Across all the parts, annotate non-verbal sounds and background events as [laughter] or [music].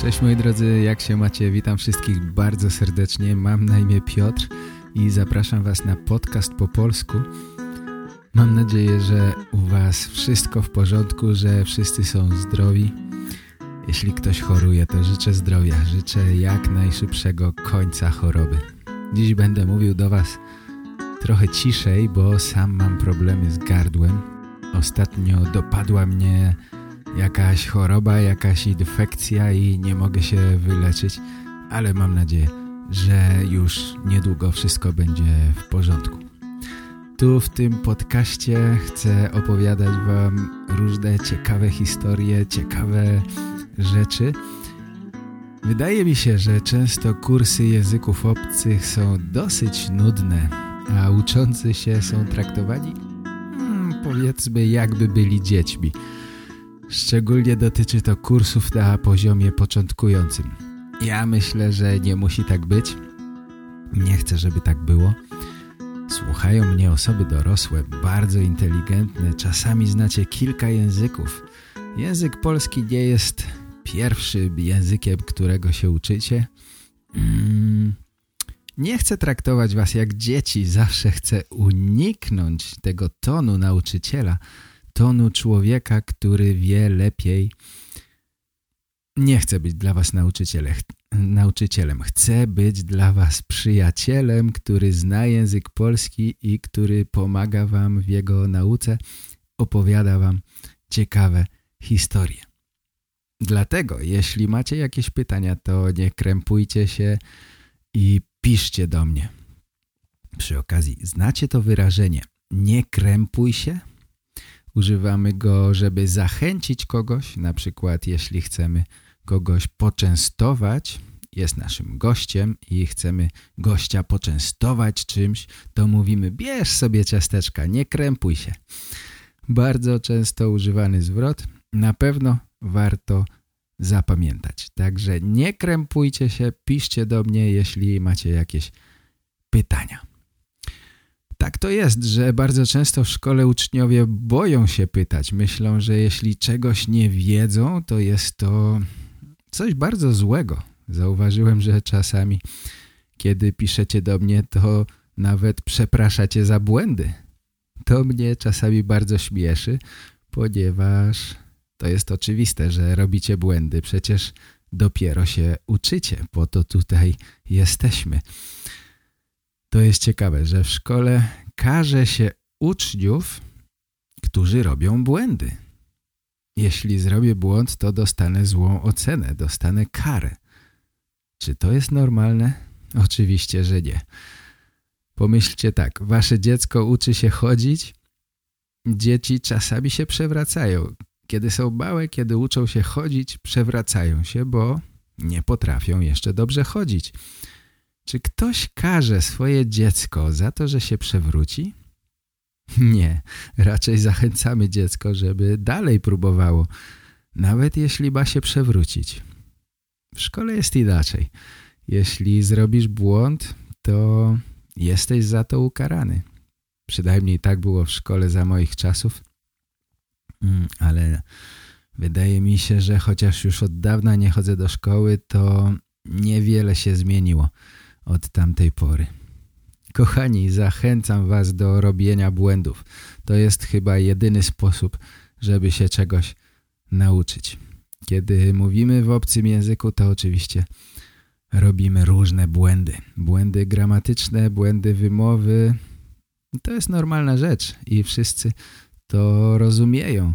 Cześć moi drodzy, jak się macie? Witam wszystkich bardzo serdecznie. Mam na imię Piotr i zapraszam was na podcast po polsku. Mam nadzieję, że u was wszystko w porządku, że wszyscy są zdrowi. Jeśli ktoś choruje, to życzę zdrowia, życzę jak najszybszego końca choroby. Dziś będę mówił do was trochę ciszej, bo sam mam problemy z gardłem. Ostatnio dopadła mnie jakaś choroba, jakaś infekcja i nie mogę się wyleczyć, ale mam nadzieję, że już niedługo wszystko będzie w porządku. Tu w tym podcaście chcę opowiadać wam różne ciekawe historie, ciekawe rzeczy. Wydaje mi się, że często kursy języków obcych są dosyć nudne, a uczący się są traktowani hmm, powiedzmy jakby byli dziećmi. Szczególnie dotyczy to kursów na poziomie początkującym. Ja myślę, że nie musi tak być. Nie chcę, żeby tak było. Słuchają mnie osoby dorosłe, bardzo inteligentne, czasami znacie kilka języków. Język polski nie jest pierwszym językiem, którego się uczycie. Mm. Nie chcę traktować was jak dzieci, zawsze chcę uniknąć tego tonu nauczyciela, tonu człowieka, który wie lepiej. Nie chcę być dla was nauczycielem. nauczycielem. Chcę być dla was przyjacielem, który zna język polski i który pomaga wam w jego nauce, opowiada wam ciekawe historie. Dlatego, jeśli macie jakieś pytania, to nie krępujcie się i piszcie do mnie. Przy okazji, znacie to wyrażenie nie krępuj się? Używamy go, żeby zachęcić kogoś, na przykład jeśli chcemy kogoś poczęstować, jest naszym gościem i chcemy gościa poczęstować czymś, to mówimy bierz sobie ciasteczka, nie krępuj się. Bardzo często używany zwrot, na pewno warto zapamiętać. Także nie krępujcie się, piszcie do mnie, jeśli macie jakieś pytania. Tak to jest, że bardzo często w szkole uczniowie boją się pytać. Myślą, że jeśli czegoś nie wiedzą, to jest to coś bardzo złego. Zauważyłem, że czasami, kiedy piszecie do mnie, to nawet przepraszacie za błędy. To mnie czasami bardzo śmieszy, ponieważ to jest oczywiste, że robicie błędy. Przecież dopiero się uczycie, po to tutaj jesteśmy. To jest ciekawe, że w szkole każe się uczniów, którzy robią błędy. Jeśli zrobię błąd, to dostanę złą ocenę, dostanę karę. Czy to jest normalne? Oczywiście, że nie. Pomyślcie tak, wasze dziecko uczy się chodzić, dzieci czasami się przewracają. Kiedy są małe, kiedy uczą się chodzić, przewracają się, bo nie potrafią jeszcze dobrze chodzić. Czy ktoś karze swoje dziecko za to, że się przewróci? Nie, raczej zachęcamy dziecko, żeby dalej próbowało, nawet jeśli ma się przewrócić. W szkole jest inaczej. Jeśli zrobisz błąd, to jesteś za to ukarany. Przynajmniej tak było w szkole za moich czasów. Mm, ale wydaje mi się, że chociaż już od dawna nie chodzę do szkoły, to niewiele się zmieniło od tamtej pory. Kochani, zachęcam was do robienia błędów. To jest chyba jedyny sposób, żeby się czegoś nauczyć. Kiedy mówimy w obcym języku, to oczywiście robimy różne błędy. Błędy gramatyczne, błędy wymowy. To jest normalna rzecz i wszyscy to rozumieją.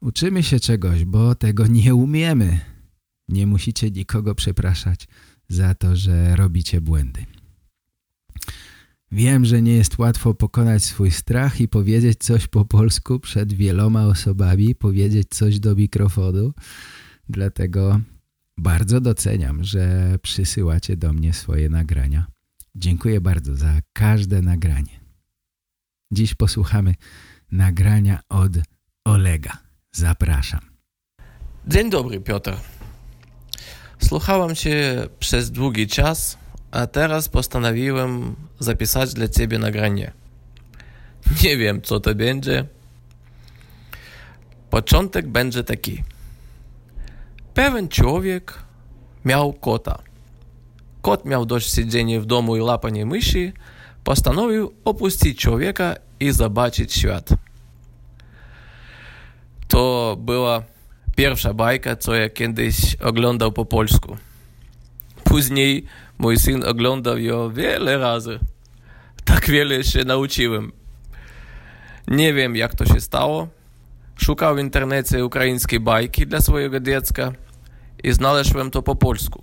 Uczymy się czegoś, bo tego nie umiemy. Nie musicie nikogo przepraszać za to, że robicie błędy. Wiem, że nie jest łatwo pokonać swój strach i powiedzieć coś po polsku przed wieloma osobami, powiedzieć coś do mikrofonu, dlatego Bardzo doceniam, że przysyłacie do mnie swoje nagrania. Dziękuję bardzo za każde nagranie. Dziś posłuchamy nagrania od Olega. Zapraszam. Dzień dobry, Piotr. Słuchałem Cię przez długi czas, a teraz postanowiłem zapisać dla Ciebie nagranie. Nie wiem, co to będzie. Początek będzie taki. Pewien człowiek miał kota. Kot miał dość siedzenia w domu i łapanie myszy, postanowił opuścić człowieka i zobaczyć świat. To była pierwsza bajka, co ja kiedyś oglądał po polsku. Później mój syn oglądał ją wiele razy. Tak wiele się nauczyłem. Nie wiem, jak to się stało. Szukał w internecie ukraińskiej bajki dla swojego dziecka i znalazłem to po polsku.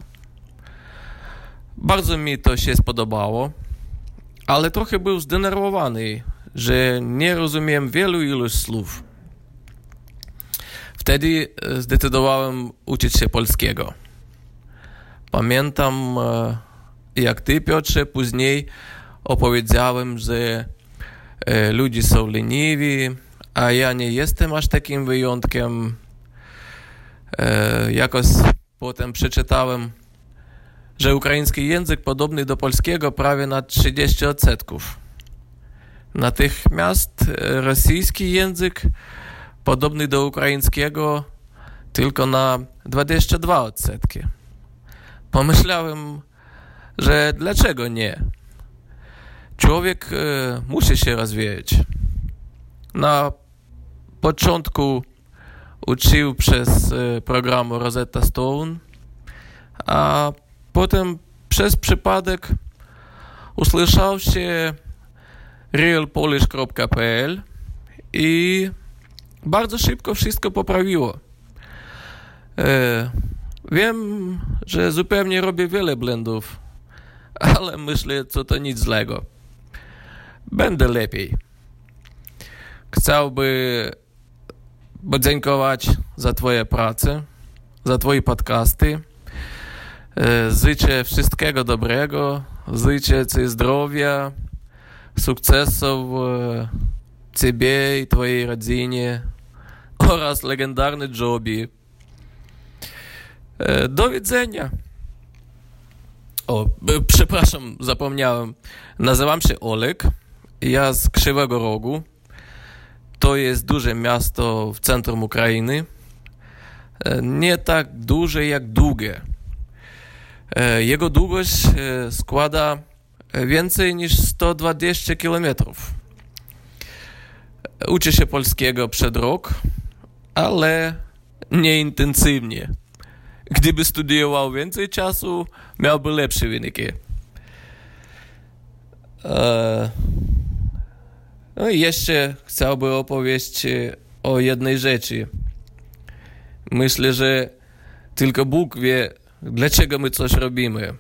Bardzo mi to się spodobało, ale trochę był zdenerwowany, że nie rozumiem wielu ilość słów. Wtedy zdecydowałem uczyć się polskiego. Pamiętam, jak ty, Piotrze, później opowiedziałem, że ludzie są leniwi, a ja nie jestem aż takim wyjątkiem. Jakoś potem przeczytałem, że ukraiński język podobny do polskiego prawie na 30 odsetków. Natychmiast rosyjski język podobny do ukraińskiego tylko na 22 odsetki. Pomyślałem, że dlaczego nie? Człowiek e, musi się rozwijać. Na początku uczył przez e, program Rosetta Stone, a potem przez przypadek usłyszał się realpolish.pl i bardzo szybko wszystko poprawiło. E, wiem, że zupełnie robię wiele błędów, ale myślę, że to nic złego. Będę lepiej. Chciałbym podziękować za Twoje pracę, za Twoje podcasty. Życzę wszystkiego dobrego, życzę Ci zdrowia, sukcesów Ciebie i Twojej rodzinie oraz legendarny Jobi. Do widzenia. O, przepraszam, zapomniałem. Nazywam się Olek. Ja z Krzywego Rogu. To jest duże miasto w centrum Ukrainy. Nie tak duże jak długie. Jego długość składa więcej niż 120 kilometrów. Uczę się polskiego przed rok, ale nie intensywnie. Gdyby studiował więcej czasu, miałby lepsze wyniki. No i jeszcze chciałbym opowiedzieć o jednej rzeczy. Myślę, że tylko Bóg wie, dlaczego my coś robimy.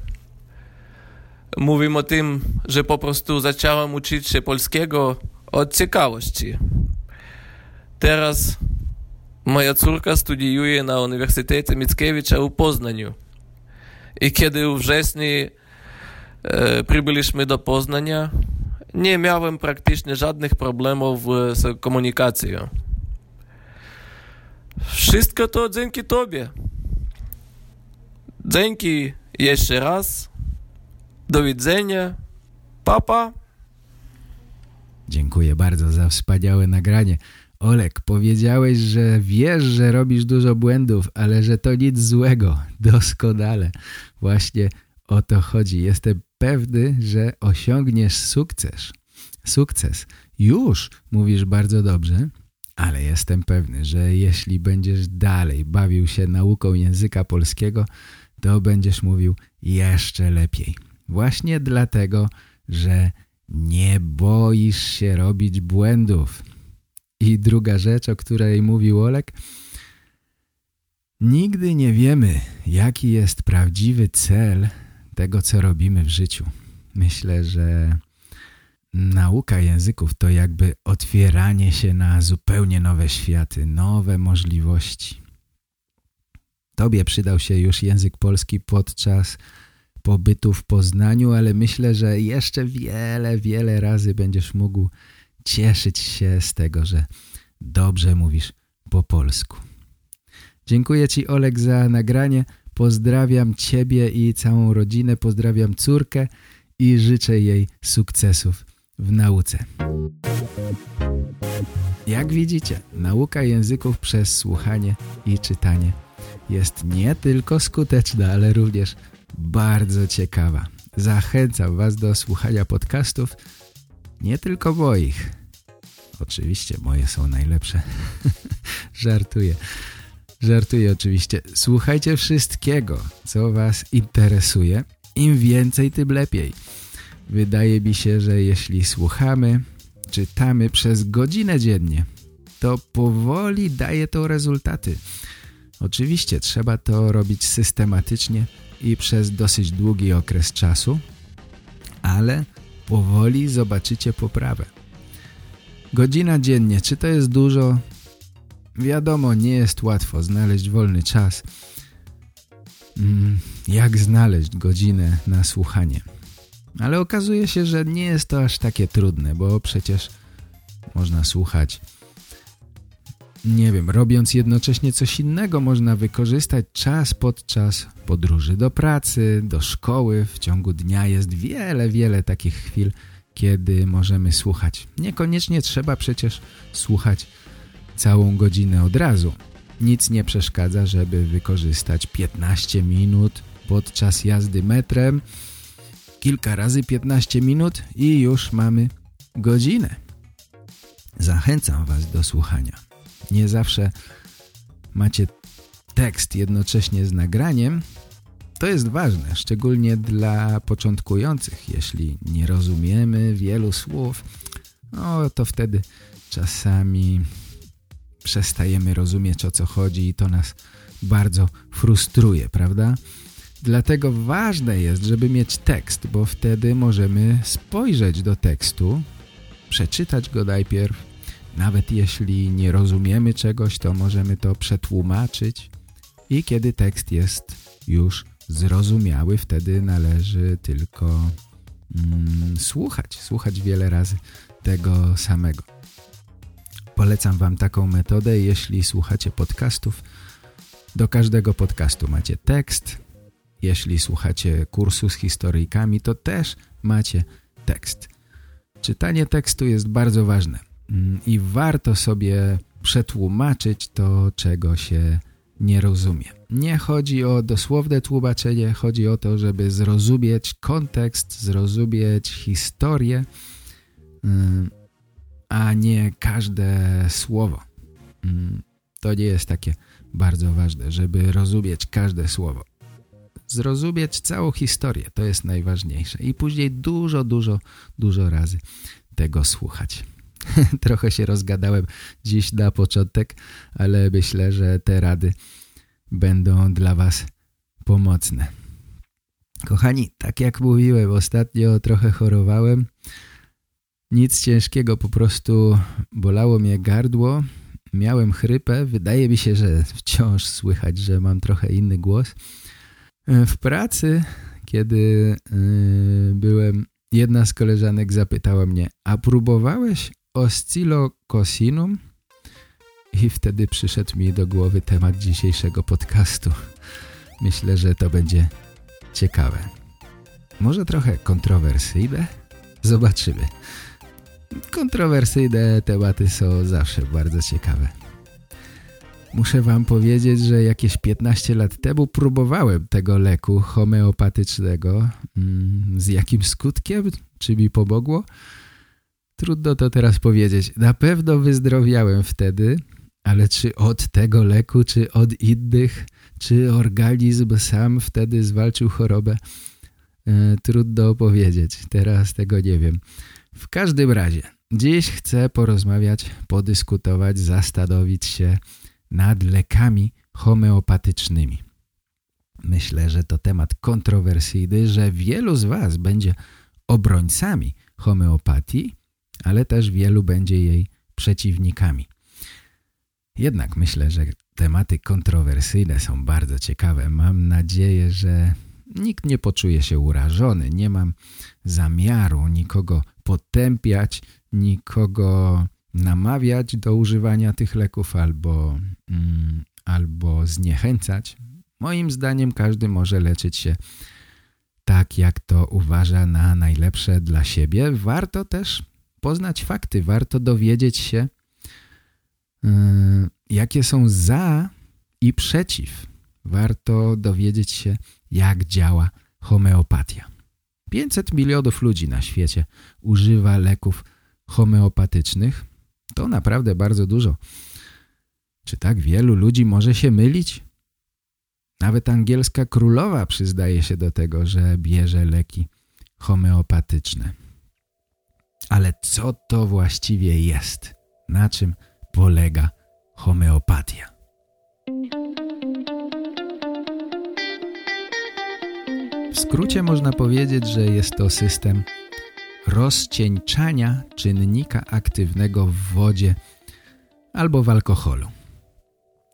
Mówimy o tym, że po prostu zacząłem uczyć się polskiego od ciekawości. Teraz moja córka studiuje na Uniwersytecie Mickiewicza u Poznaniu. I kiedy w wrześniu e, przybyliśmy do Poznania, nie miałem praktycznie żadnych problemów z komunikacją. Wszystko to dzięki Tobie. Dzięki jeszcze raz. Do widzenia. Papa. Dziękuję bardzo za wspaniałe nagranie. Olek, powiedziałeś, że wiesz, że robisz dużo błędów, ale że to nic złego. [laughs] Doskonale. Właśnie o to chodzi. Jestem pewny, że osiągniesz sukces. Sukces. Już mówisz bardzo dobrze, ale jestem pewny, że jeśli będziesz dalej bawił się nauką języka polskiego, to będziesz mówił jeszcze lepiej. Właśnie dlatego, że nie boisz się robić błędów. I druga rzecz, o której mówił Olek, nigdy nie wiemy, jaki jest prawdziwy cel tego, co robimy w życiu. Myślę, że nauka języków to jakby otwieranie się na zupełnie nowe światy, nowe możliwości. Tobie przydał się już język polski podczas pobytu w Poznaniu, ale myślę, że jeszcze wiele, wiele razy będziesz mógł cieszyć się z tego, że dobrze mówisz po polsku. Dziękuję Ci Olek za nagranie. Pozdrawiam Ciebie i całą rodzinę, pozdrawiam córkę i życzę jej sukcesów w nauce. Jak widzicie, nauka języków przez słuchanie i czytanie jest nie tylko skuteczna, ale również bardzo ciekawa. Zachęcam Was do słuchania podcastów, nie tylko moich. Oczywiście moje są najlepsze. [laughs] Żartuję. Żartuję oczywiście. Słuchajcie wszystkiego, co Was interesuje. Im więcej, tym lepiej. Wydaje mi się, że jeśli słuchamy, czytamy przez godzinę dziennie, to powoli daje to rezultaty. Oczywiście trzeba to robić systematycznie i przez dosyć długi okres czasu, ale powoli zobaczycie poprawę. Godzina dziennie, czy to jest dużo? Wiadomo, nie jest łatwo znaleźć wolny czas. Mm, jak znaleźć godzinę na słuchanie? Ale okazuje się, że nie jest to aż takie trudne, bo przecież można słuchać nie wiem, robiąc jednocześnie coś innego, można wykorzystać czas podczas podróży do pracy, do szkoły. W ciągu dnia jest wiele, wiele takich chwil, kiedy możemy słuchać. Niekoniecznie trzeba przecież słuchać całą godzinę od razu. Nic nie przeszkadza, żeby wykorzystać 15 minut podczas jazdy metrem, kilka razy 15 minut i już mamy godzinę. Zachęcam Was do słuchania. Nie zawsze macie tekst jednocześnie z nagraniem. To jest ważne, szczególnie dla początkujących. Jeśli nie rozumiemy wielu słów, no to wtedy czasami przestajemy rozumieć o co chodzi i to nas bardzo frustruje, prawda? Dlatego ważne jest, żeby mieć tekst, bo wtedy możemy spojrzeć do tekstu, przeczytać go najpierw, nawet jeśli nie rozumiemy czegoś, to możemy to przetłumaczyć i kiedy tekst jest już zrozumiały, wtedy należy tylko mm, słuchać, słuchać wiele razy tego samego. Polecam Wam taką metodę, jeśli słuchacie podcastów. Do każdego podcastu macie tekst. Jeśli słuchacie kursu z historyjkami, to też macie tekst. Czytanie tekstu jest bardzo ważne mm, i warto sobie przetłumaczyć to, czego się nie rozumie. Nie chodzi o dosłowne tłumaczenie, chodzi o to, żeby zrozumieć kontekst, zrozumieć historię, mm, a nie każde słowo. Mm, to nie jest takie bardzo ważne, żeby rozumieć każde słowo. Zrozumieć całą historię, to jest najważniejsze. I później dużo, dużo, dużo razy tego słuchać. [laughs] Trochę się rozgadałem dziś na początek, ale myślę, że te rady będą dla Was pomocne. Kochani, tak jak mówiłem, ostatnio trochę chorowałem. Nic ciężkiego, po prostu bolało mnie gardło, miałem chrypę. Wydaje mi się, że wciąż słychać, że mam trochę inny głos. W pracy, kiedy yy, byłem, jedna z koleżanek zapytała mnie, a próbowałeś oscillocosinum? I wtedy przyszedł mi do głowy temat dzisiejszego podcastu. Myślę, że to będzie ciekawe. Może trochę kontrowersyjne? Zobaczymy. Kontrowersyjne tematy są zawsze bardzo ciekawe. Muszę wam powiedzieć, że jakieś 15 lat temu próbowałem tego leku homeopatycznego. Mm, z jakim skutkiem? Czy mi pomogło? Trudno to teraz powiedzieć. Na pewno wyzdrowiałem wtedy, ale czy od tego leku, czy od innych, czy organizm sam wtedy zwalczył chorobę? E, trudno powiedzieć. Teraz tego nie wiem. W każdym razie, dziś chcę porozmawiać, podyskutować, zastanowić się nad lekami homeopatycznymi. Myślę, że to temat kontrowersyjny, że wielu z Was będzie obrońcami homeopatii, ale też wielu będzie jej przeciwnikami. Jednak myślę, że tematy kontrowersyjne są bardzo ciekawe. Mam nadzieję, że nikt nie poczuje się urażony. Nie mam zamiaru nikogo potępiać, nikogo namawiać do używania tych leków albo, mm, albo zniechęcać. Moim zdaniem każdy może leczyć się tak, jak to uważa na najlepsze dla siebie. Warto też poznać fakty, warto dowiedzieć się, yy, jakie są za i przeciw. Warto dowiedzieć się, jak działa homeopatia. 500 milionów ludzi na świecie używa leków homeopatycznych. To naprawdę bardzo dużo. Czy tak wielu ludzi może się mylić? Nawet angielska królowa przyznaje się do tego, że bierze leki homeopatyczne. Ale co to właściwie jest? Na czym polega homeopatia? W skrócie można powiedzieć, że jest to system rozcieńczania czynnika aktywnego w wodzie albo w alkoholu.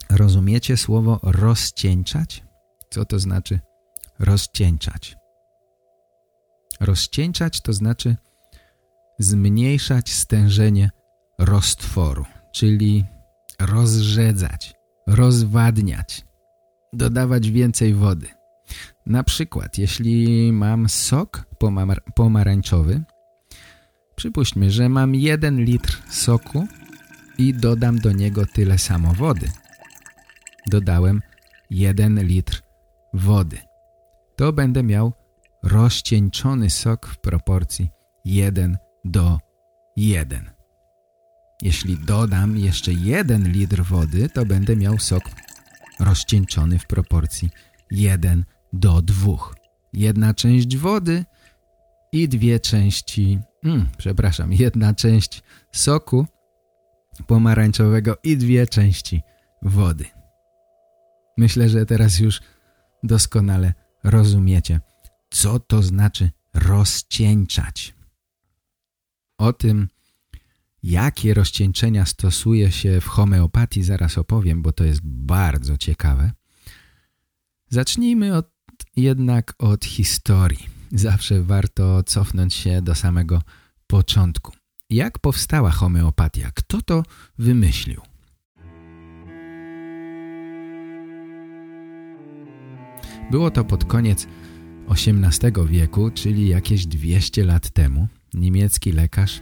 Rozumiecie słowo rozcieńczać? Co to znaczy rozcieńczać? Rozcieńczać to znaczy zmniejszać stężenie roztworu, czyli rozrzedzać, rozwadniać, dodawać więcej wody. Na przykład, jeśli mam sok pomar pomarańczowy, przypuśćmy, że mam jeden litr soku i dodam do niego tyle samo wody. Dodałem jeden litr wody. To będę miał rozcieńczony sok w proporcji 1 do 1. Jeśli dodam jeszcze 1 litr wody, to będę miał sok rozcieńczony w proporcji 1 do 2. Jedna część wody i dwie części, hmm, przepraszam, jedna część soku pomarańczowego i dwie części wody. Myślę, że teraz już doskonale rozumiecie, co to znaczy rozcieńczać. O tym, jakie rozcieńczenia stosuje się w homeopatii, zaraz opowiem, bo to jest bardzo ciekawe. Zacznijmy od, jednak od historii. Zawsze warto cofnąć się do samego początku. Jak powstała homeopatia? Kto to wymyślił? Było to pod koniec XVIII wieku, czyli jakieś 200 lat temu. Niemiecki lekarz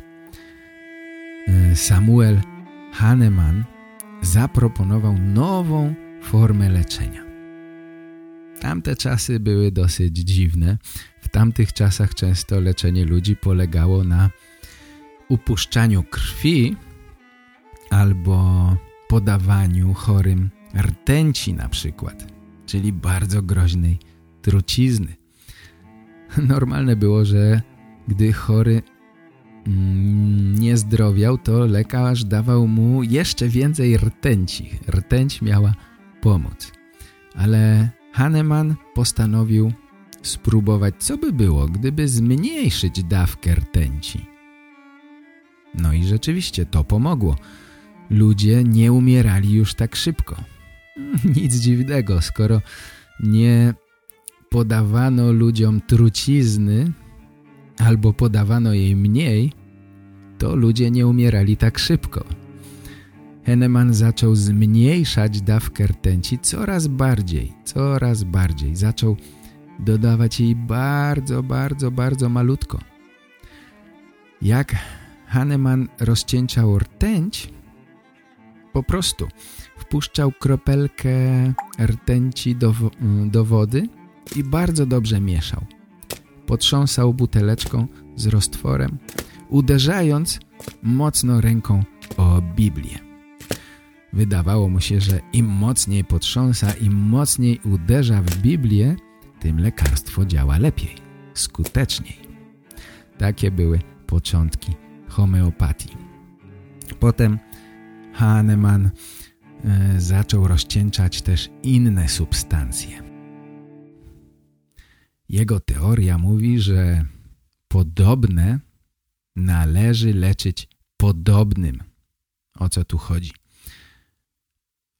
e, Samuel Hahnemann zaproponował nową formę leczenia. Tamte czasy były dosyć dziwne. W tamtych czasach często leczenie ludzi polegało na upuszczaniu krwi albo podawaniu chorym rtęci na przykład czyli bardzo groźnej trucizny. Normalne było, że gdy chory mm, nie zdrowiał, to lekarz dawał mu jeszcze więcej rtęci. Rtęć miała pomóc. Ale Hahnemann postanowił spróbować, co by było, gdyby zmniejszyć dawkę rtęci. No i rzeczywiście to pomogło. Ludzie nie umierali już tak szybko. [laughs] Nic dziwnego, skoro nie podawano ludziom trucizny albo podawano jej mniej, to ludzie nie umierali tak szybko. Henneman zaczął zmniejszać dawkę rtęci coraz bardziej, coraz bardziej. Zaczął dodawać jej bardzo, bardzo, bardzo malutko. Jak Hahnemann rozcieńczał rtęć, po prostu wpuszczał kropelkę rtęci do, do wody i bardzo dobrze mieszał. Potrząsał buteleczką z roztworem, uderzając mocno ręką o Biblię. Wydawało mu się, że im mocniej potrząsa, im mocniej uderza w Biblię, tym lekarstwo działa lepiej, skuteczniej. Takie były początki homeopatii. Potem Hahnemann e, zaczął rozcieńczać też inne substancje. Jego teoria mówi, że podobne należy leczyć podobnym. O co tu chodzi?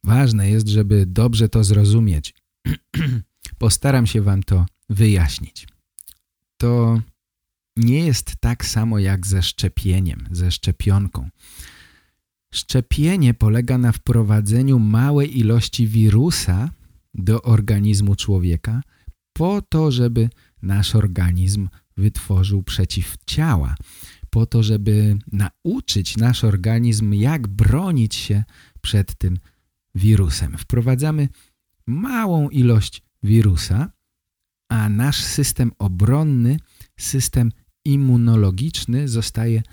Ważne jest, żeby dobrze to zrozumieć. [clears throat] Postaram się wam to wyjaśnić. To nie jest tak samo jak ze szczepieniem, ze szczepionką. Szczepienie polega na wprowadzeniu małej ilości wirusa do organizmu człowieka po to, żeby nasz organizm wytworzył przeciwciała, po to, żeby nauczyć nasz organizm, jak bronić się przed tym wirusem. Wprowadzamy małą ilość wirusa, a nasz system obronny, system immunologiczny zostaje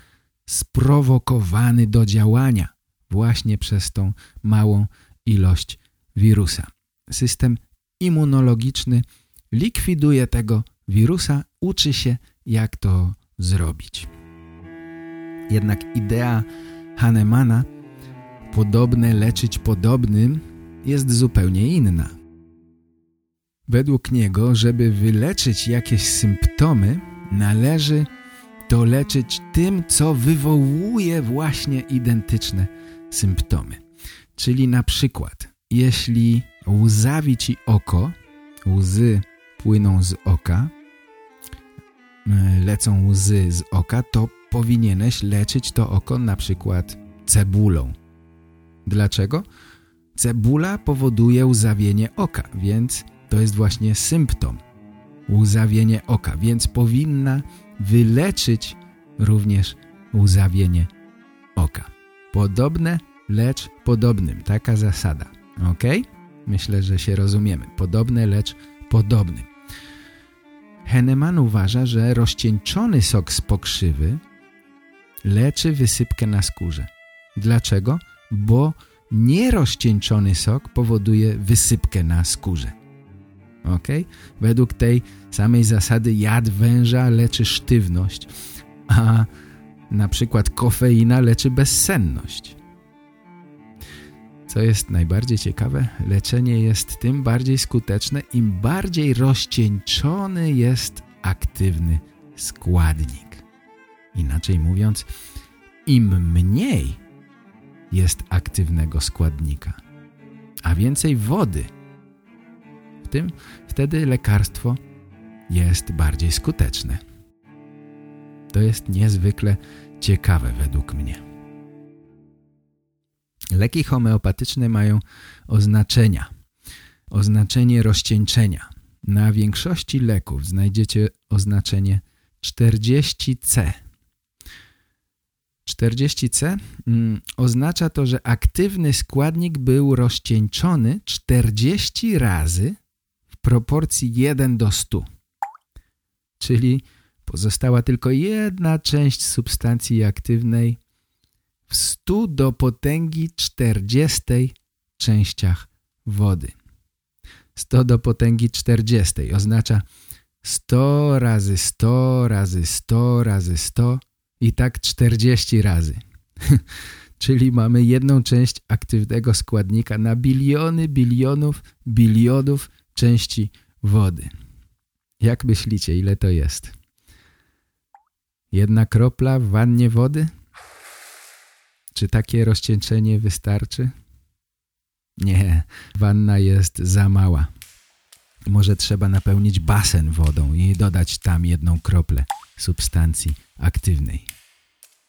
sprowokowany do działania właśnie przez tą małą ilość wirusa. System immunologiczny likwiduje tego wirusa, uczy się jak to zrobić. Jednak idea Hahnemana podobne leczyć podobnym jest zupełnie inna. Według niego, żeby wyleczyć jakieś symptomy, należy to leczyć tym, co wywołuje właśnie identyczne symptomy. Czyli na przykład, jeśli łzawi ci oko, łzy płyną z oka, e, lecą łzy z oka, to powinieneś leczyć to oko na przykład cebulą. Dlaczego? Cebula powoduje łzawienie oka, więc to jest właśnie symptom łzawienie oka, więc powinna wyleczyć również łzawienie oka. Podobne, lecz podobnym. Taka zasada. Ok? Myślę, że się rozumiemy. Podobne, lecz podobnym. Henneman uważa, że rozcieńczony sok z pokrzywy leczy wysypkę na skórze. Dlaczego? Bo nierozcieńczony sok powoduje wysypkę na skórze. Ok? Według tej samej zasady jad węża leczy sztywność, a na przykład kofeina leczy bezsenność. Co jest najbardziej ciekawe, leczenie jest tym bardziej skuteczne, im bardziej rozcieńczony jest aktywny składnik. Inaczej mówiąc, im mniej jest aktywnego składnika, a więcej wody, w tym wtedy lekarstwo jest bardziej skuteczne. To jest niezwykle ciekawe według mnie. Leki homeopatyczne mają oznaczenia. Oznaczenie rozcieńczenia. Na większości leków znajdziecie oznaczenie 40C. 40C mm, oznacza to, że aktywny składnik był rozcieńczony 40 razy w proporcji 1 do 100. Czyli pozostała tylko jedna część substancji aktywnej w 100 do potęgi 40 częściach wody. 100 do potęgi 40 oznacza 100 razy 100 razy 100 razy 100 i tak 40 razy. [laughs] Czyli mamy jedną część aktywnego składnika na biliony, bilionów, bilionów części wody. Jak myślicie, ile to jest? Jedna kropla w wannie wody? Czy takie rozcieńczenie wystarczy? Nie, wanna jest za mała. Może trzeba napełnić basen wodą i dodać tam jedną kroplę substancji aktywnej.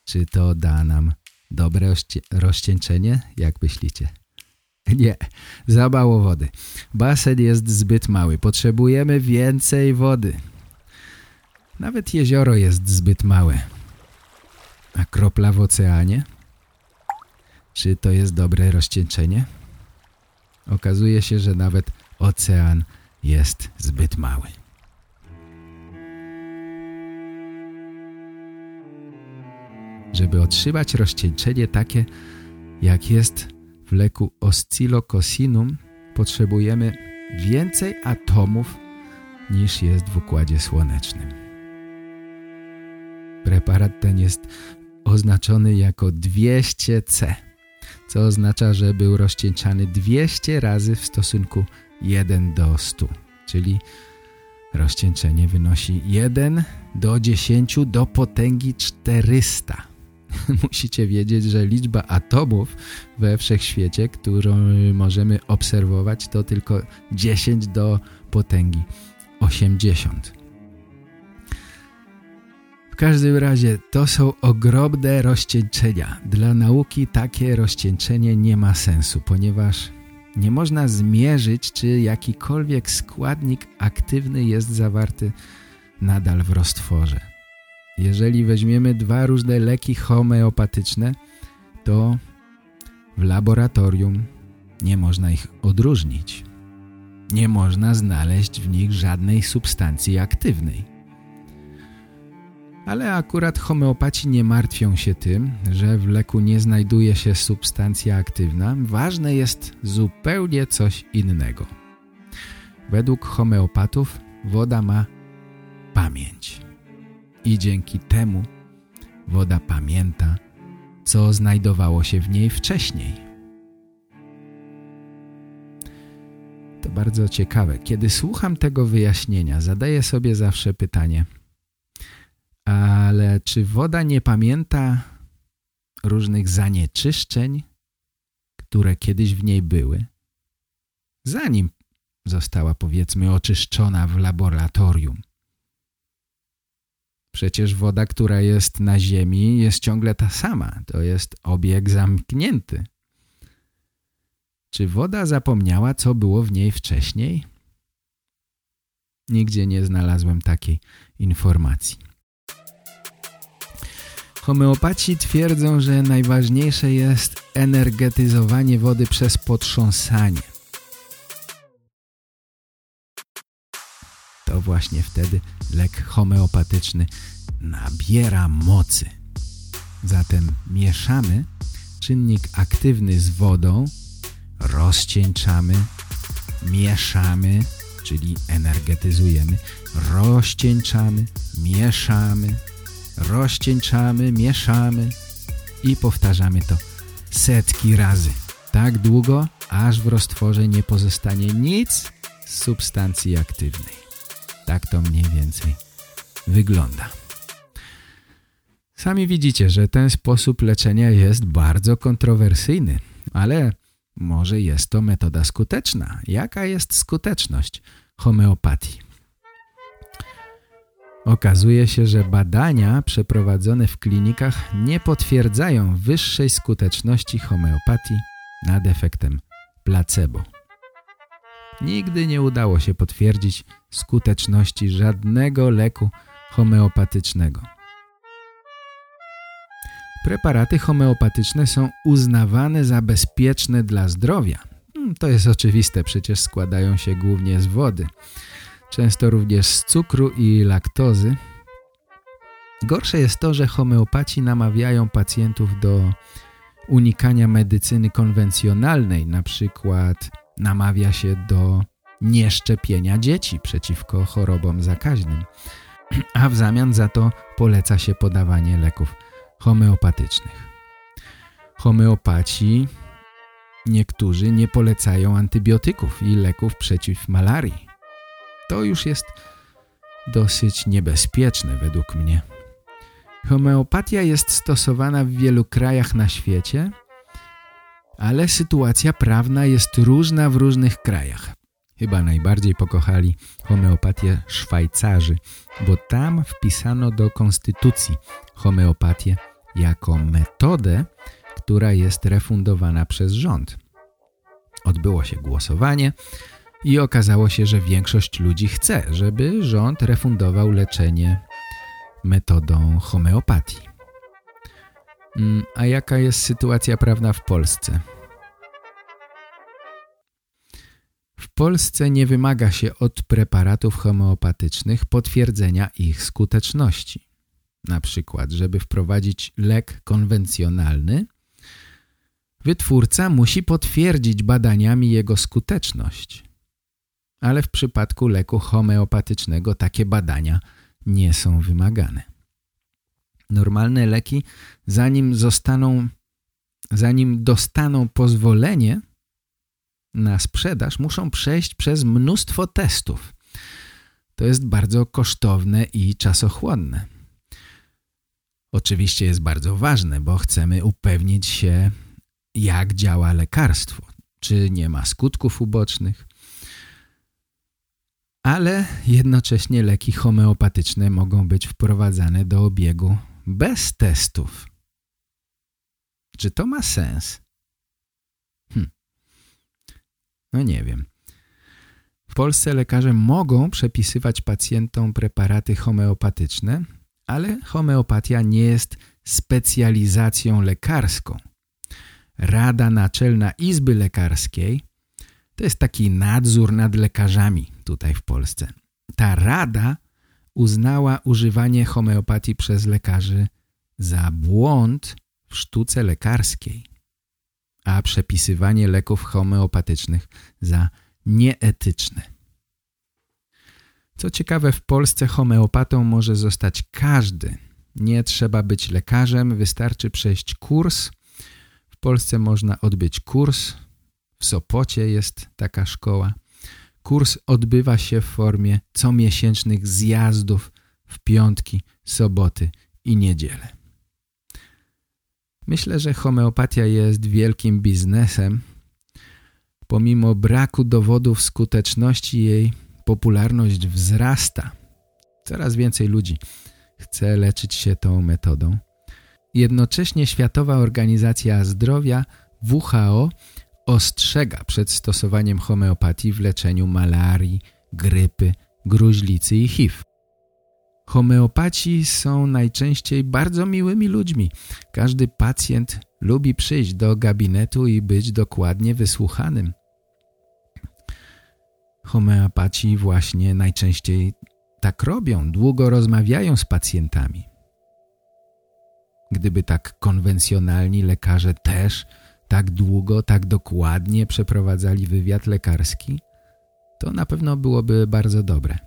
Czy to da nam dobre rozcieńczenie? Jak myślicie? Nie, za mało wody. Basen jest zbyt mały. Potrzebujemy więcej wody. Nawet jezioro jest zbyt małe. A kropla w oceanie? Czy to jest dobre rozcieńczenie? Okazuje się, że nawet ocean jest zbyt mały. Żeby otrzymać rozcieńczenie takie, jak jest w leku oscillocosinum, potrzebujemy więcej atomów niż jest w Układzie Słonecznym. Preparat ten jest oznaczony jako 200C co oznacza, że był rozcieńczany 200 razy w stosunku 1 do 100, czyli rozcieńczenie wynosi 1 do 10 do potęgi 400. [laughs] musicie wiedzieć, że liczba atomów we wszechświecie, którą możemy obserwować, to tylko 10 do potęgi 80. Każdym razie to są ogromne rozcieńczenia. Dla nauki takie rozcieńczenie nie ma sensu, ponieważ nie można zmierzyć, czy jakikolwiek składnik aktywny jest zawarty nadal w roztworze. Jeżeli weźmiemy dwa różne leki homeopatyczne, to w laboratorium nie można ich odróżnić. Nie można znaleźć w nich żadnej substancji aktywnej. Ale akurat homeopaci nie martwią się tym, że w leku nie znajduje się substancja aktywna. Ważne jest zupełnie coś innego. Według homeopatów woda ma pamięć. I dzięki temu woda pamięta, co znajdowało się w niej wcześniej. To bardzo ciekawe. Kiedy słucham tego wyjaśnienia, zadaję sobie zawsze pytanie – ale czy woda nie pamięta różnych zanieczyszczeń, które kiedyś w niej były? Zanim została powiedzmy oczyszczona w laboratorium. Przecież woda, która jest na ziemi jest ciągle ta sama. To jest obieg zamknięty. Czy woda zapomniała, co było w niej wcześniej? Nigdzie nie znalazłem takiej informacji. Homeopaci twierdzą, że najważniejsze jest energetyzowanie wody przez potrząsanie. To właśnie wtedy lek homeopatyczny nabiera mocy. Zatem mieszamy czynnik aktywny z wodą, rozcieńczamy, mieszamy, czyli energetyzujemy, rozcieńczamy, mieszamy, rozcieńczamy, mieszamy i powtarzamy to setki razy. Tak długo, aż w roztworze nie pozostanie nic z substancji aktywnej. Tak to mniej więcej wygląda. Sami widzicie, że ten sposób leczenia jest bardzo kontrowersyjny, ale może jest to metoda skuteczna. Jaka jest skuteczność homeopatii? Okazuje się, że badania przeprowadzone w klinikach nie potwierdzają wyższej skuteczności homeopatii nad efektem placebo. Nigdy nie udało się potwierdzić skuteczności żadnego leku homeopatycznego. Preparaty homeopatyczne są uznawane za bezpieczne dla zdrowia. To jest oczywiste, przecież składają się głównie z wody często również z cukru i laktozy. Gorsze jest to, że homeopaci namawiają pacjentów do unikania medycyny konwencjonalnej, na przykład namawia się do nieszczepienia dzieci przeciwko chorobom zakaźnym, a w zamian za to poleca się podawanie leków homeopatycznych. Homeopaci niektórzy nie polecają antybiotyków i leków przeciw malarii. To już jest dosyć niebezpieczne według mnie. Homeopatia jest stosowana w wielu krajach na świecie, ale sytuacja prawna jest różna w różnych krajach. Chyba najbardziej pokochali homeopatię Szwajcarzy, bo tam wpisano do konstytucji homeopatię jako metodę, która jest refundowana przez rząd. Odbyło się głosowanie, i okazało się, że większość ludzi chce, żeby rząd refundował leczenie metodą homeopatii. Mm, a jaka jest sytuacja prawna w Polsce? W Polsce nie wymaga się od preparatów homeopatycznych potwierdzenia ich skuteczności. Na przykład, żeby wprowadzić lek konwencjonalny, wytwórca musi potwierdzić badaniami jego skuteczność ale w przypadku leku homeopatycznego takie badania nie są wymagane. Normalne leki, zanim zostaną, zanim dostaną pozwolenie na sprzedaż, muszą przejść przez mnóstwo testów. To jest bardzo kosztowne i czasochłonne. oczywiście jest bardzo ważne, bo chcemy upewnić się, jak działa lekarstwo, czy nie ma skutków ubocznych. Ale jednocześnie leki homeopatyczne mogą być wprowadzane do obiegu bez testów. Czy to ma sens? Hm. No nie wiem. W Polsce lekarze mogą przepisywać pacjentom preparaty homeopatyczne, ale homeopatia nie jest specjalizacją lekarską. Rada Naczelna Izby Lekarskiej to jest taki nadzór nad lekarzami tutaj w Polsce. Ta rada uznała używanie homeopatii przez lekarzy za błąd w sztuce lekarskiej, a przepisywanie leków homeopatycznych za nieetyczne. Co ciekawe, w Polsce homeopatą może zostać każdy. Nie trzeba być lekarzem, wystarczy przejść kurs. W Polsce można odbyć kurs. W Sopocie jest taka szkoła. Kurs odbywa się w formie comiesięcznych zjazdów w piątki, soboty i niedzielę. Myślę, że homeopatia jest wielkim biznesem. Pomimo braku dowodów skuteczności jej popularność wzrasta. Coraz więcej ludzi chce leczyć się tą metodą. Jednocześnie Światowa Organizacja Zdrowia WHO ostrzega przed stosowaniem homeopatii w leczeniu malarii, grypy, gruźlicy i HIV. Homeopaci są najczęściej bardzo miłymi ludźmi. Każdy pacjent lubi przyjść do gabinetu i być dokładnie wysłuchanym. Homeopaci właśnie najczęściej tak robią, długo rozmawiają z pacjentami. Gdyby tak konwencjonalni lekarze też tak długo, tak dokładnie przeprowadzali wywiad lekarski, to na pewno byłoby bardzo dobre.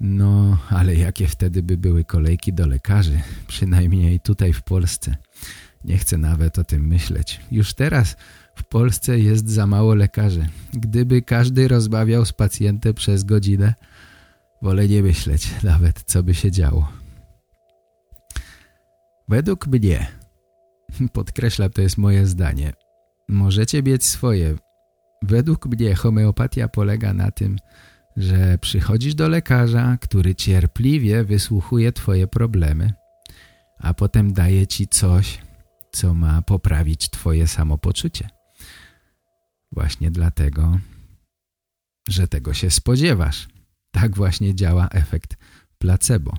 No, ale jakie wtedy by były kolejki do lekarzy, [laughs] przynajmniej tutaj w Polsce. Nie chcę nawet o tym myśleć. Już teraz w Polsce jest za mało lekarzy. Gdyby każdy rozmawiał z pacjentem przez godzinę, wolę nie myśleć nawet, co by się działo. Według mnie, [laughs] podkreślam, to jest moje zdanie, możecie mieć swoje. Według mnie homeopatia polega na tym, że przychodzisz do lekarza, który cierpliwie wysłuchuje twoje problemy, a potem daje ci coś, co ma poprawić twoje samopoczucie. Właśnie dlatego, że tego się spodziewasz. Tak właśnie działa efekt placebo.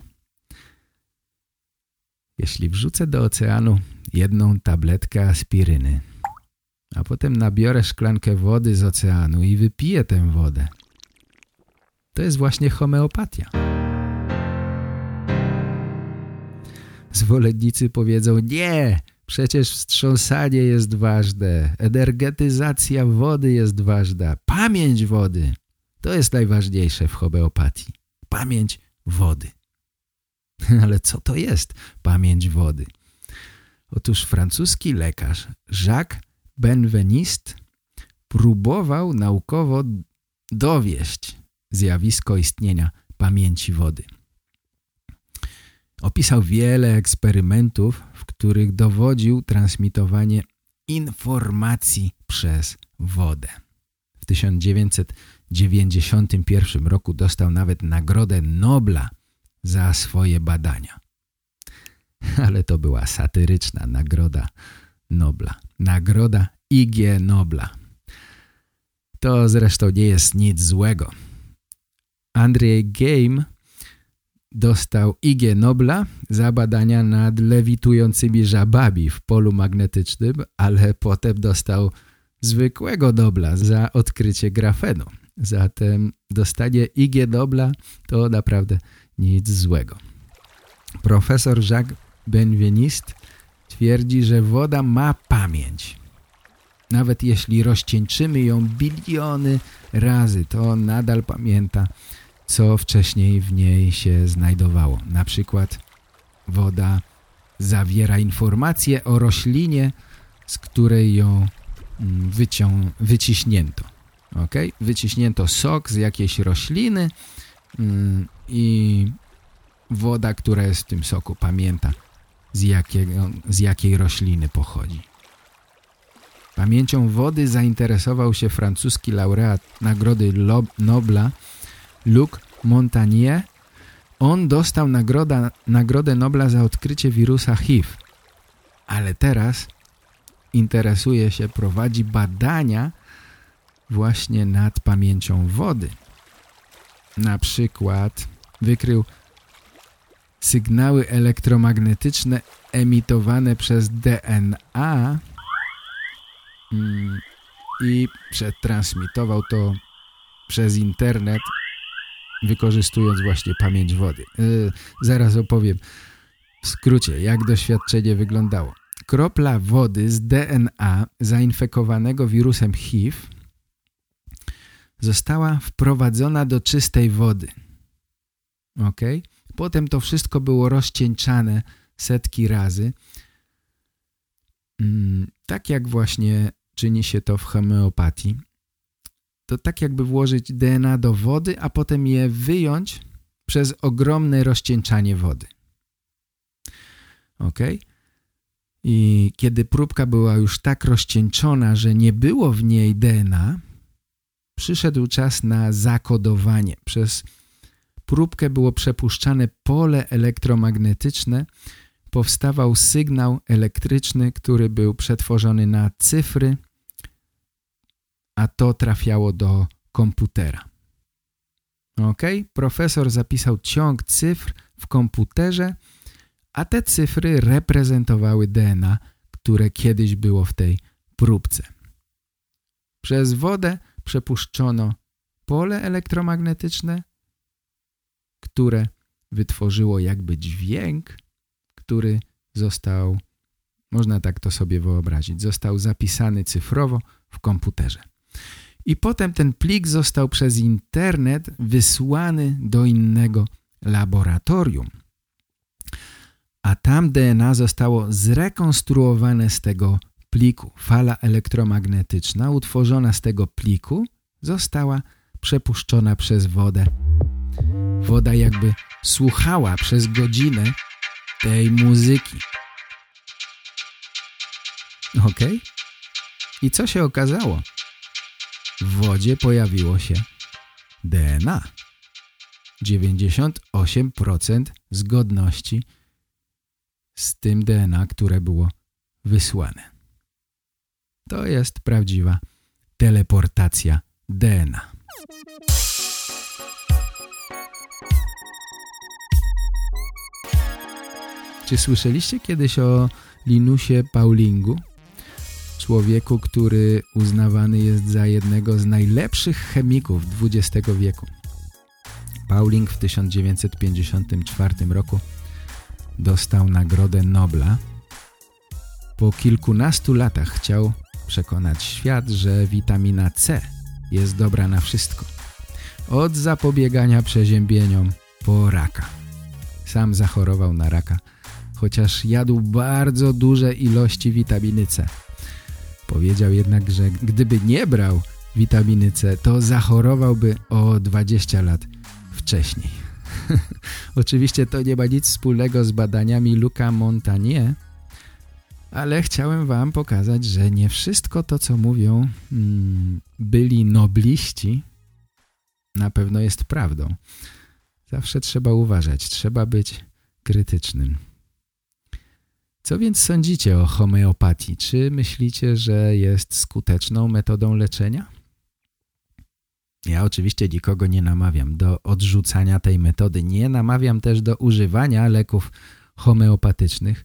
Jeśli wrzucę do oceanu jedną tabletkę aspiryny, a potem nabiorę szklankę wody z oceanu i wypiję tę wodę, to jest właśnie homeopatia. Zwolennicy powiedzą, nie, Przecież wstrząsanie jest ważne, energetyzacja wody jest ważna, pamięć wody. To jest najważniejsze w homeopatii. Pamięć wody. [laughs] Ale co to jest pamięć wody? Otóż francuski lekarz Jacques Benveniste próbował naukowo dowieść zjawisko istnienia pamięci wody. Opisał wiele eksperymentów, w których dowodził transmitowanie informacji przez wodę. W 1991 roku dostał nawet Nagrodę Nobla za swoje badania. [laughs] Ale to była satyryczna Nagroda Nobla. Nagroda IG Nobla. To zresztą nie jest nic złego. Andrzej Game dostał IG Nobla za badania nad lewitującymi żabami w polu magnetycznym, ale potem dostał zwykłego Nobla za odkrycie grafenu. Zatem dostanie IG Nobla to naprawdę nic złego. Profesor Jacques Benveniste twierdzi, że woda ma pamięć. Nawet jeśli rozcieńczymy ją biliony razy, to nadal pamięta co wcześniej w niej się znajdowało. Na przykład woda zawiera informacje o roślinie, z której ją mm, wycią wyciśnięto. Okay? Wyciśnięto sok z jakiejś rośliny mm, i woda, która jest w tym soku, pamięta z, jakiego, z jakiej rośliny pochodzi. Pamięcią wody zainteresował się francuski laureat Nagrody Nobla Luc Montagnier. On dostał nagroda, Nagrodę Nobla za odkrycie wirusa HIV. Ale teraz interesuje się, prowadzi badania właśnie nad pamięcią wody. Na przykład wykrył sygnały elektromagnetyczne emitowane przez DNA mm, i przetransmitował to przez internet wykorzystując właśnie pamięć wody. Yy, zaraz opowiem w skrócie, jak doświadczenie wyglądało. Kropla wody z DNA zainfekowanego wirusem HIV została wprowadzona do czystej wody. Ok? Potem to wszystko było rozcieńczane setki razy. Mm, tak jak właśnie czyni się to w homeopatii. To tak jakby włożyć DNA do wody, a potem je wyjąć przez ogromne rozcieńczanie wody. Ok? I kiedy próbka była już tak rozcieńczona, że nie było w niej DNA, przyszedł czas na zakodowanie. Przez próbkę było przepuszczane pole elektromagnetyczne, powstawał sygnał elektryczny, który był przetworzony na cyfry, a to trafiało do komputera. Ok, profesor zapisał ciąg cyfr w komputerze, a te cyfry reprezentowały DNA, które kiedyś było w tej próbce. Przez wodę przepuszczono pole elektromagnetyczne, które wytworzyło jakby dźwięk, który został, można tak to sobie wyobrazić, został zapisany cyfrowo w komputerze. I potem ten plik został przez internet wysłany do innego laboratorium. A tam DNA zostało zrekonstruowane z tego pliku. Fala elektromagnetyczna utworzona z tego pliku została przepuszczona przez wodę. Woda jakby słuchała przez godzinę tej muzyki. Ok? I co się okazało? W wodzie pojawiło się DNA. 98% zgodności z tym DNA, które było wysłane. To jest prawdziwa teleportacja DNA. Czy słyszeliście kiedyś o Linusie Paulingu? Człowieku, który uznawany jest za jednego z najlepszych chemików XX wieku. Pauling w 1954 roku dostał Nagrodę Nobla. Po kilkunastu latach chciał przekonać świat, że witamina C jest dobra na wszystko. Od zapobiegania przeziębieniom po raka. Sam zachorował na raka, chociaż jadł bardzo duże ilości witaminy C. Powiedział jednak, że gdyby nie brał witaminy C, to zachorowałby o 20 lat wcześniej. [laughs] Oczywiście to nie ma nic wspólnego z badaniami Luca Montagnier, ale chciałem wam pokazać, że nie wszystko to, co mówią hmm, byli nobliści, na pewno jest prawdą. Zawsze trzeba uważać, trzeba być krytycznym. Co więc sądzicie o homeopatii? Czy myślicie, że jest skuteczną metodą leczenia? Ja oczywiście nikogo nie namawiam do odrzucania tej metody. Nie namawiam też do używania leków homeopatycznych.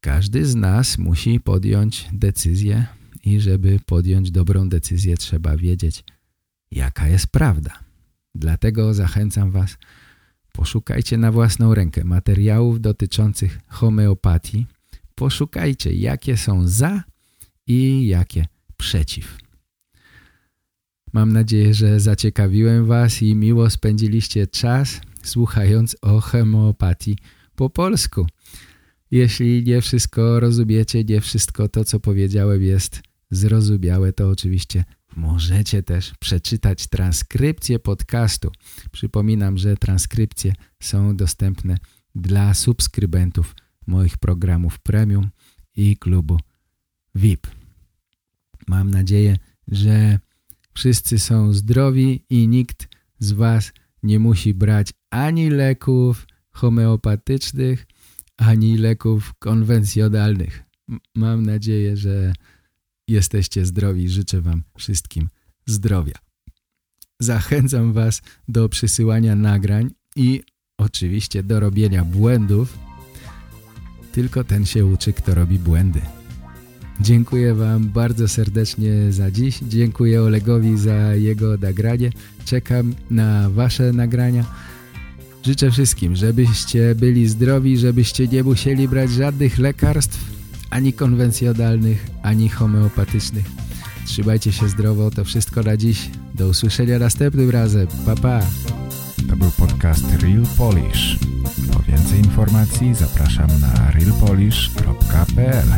Każdy z nas musi podjąć decyzję i żeby podjąć dobrą decyzję trzeba wiedzieć, jaka jest prawda. Dlatego zachęcam Was, poszukajcie na własną rękę materiałów dotyczących homeopatii. Poszukajcie, jakie są za i jakie przeciw. Mam nadzieję, że zaciekawiłem Was i miło spędziliście czas słuchając o homeopatii po polsku. Jeśli nie wszystko rozumiecie, nie wszystko to, co powiedziałem jest zrozumiałe, to oczywiście Możecie też przeczytać transkrypcję podcastu. Przypominam, że transkrypcje są dostępne dla subskrybentów moich programów premium i klubu VIP. Mam nadzieję, że wszyscy są zdrowi i nikt z Was nie musi brać ani leków homeopatycznych, ani leków konwencjonalnych. Mam nadzieję, że jesteście zdrowi. Życzę Wam wszystkim zdrowia. Zachęcam Was do przysyłania nagrań i oczywiście do robienia błędów. Tylko ten się uczy, kto robi błędy. Dziękuję Wam bardzo serdecznie za dziś. Dziękuję Olegowi za jego nagranie. Czekam na Wasze nagrania. Życzę wszystkim, żebyście byli zdrowi, żebyście nie musieli brać żadnych lekarstw, ani konwencjonalnych, ani homeopatycznych. Trzymajcie się zdrowo, to wszystko na dziś. Do usłyszenia następnym razem. Pa, pa. To był podcast Real Polish. Po więcej informacji zapraszam na realpolish.pl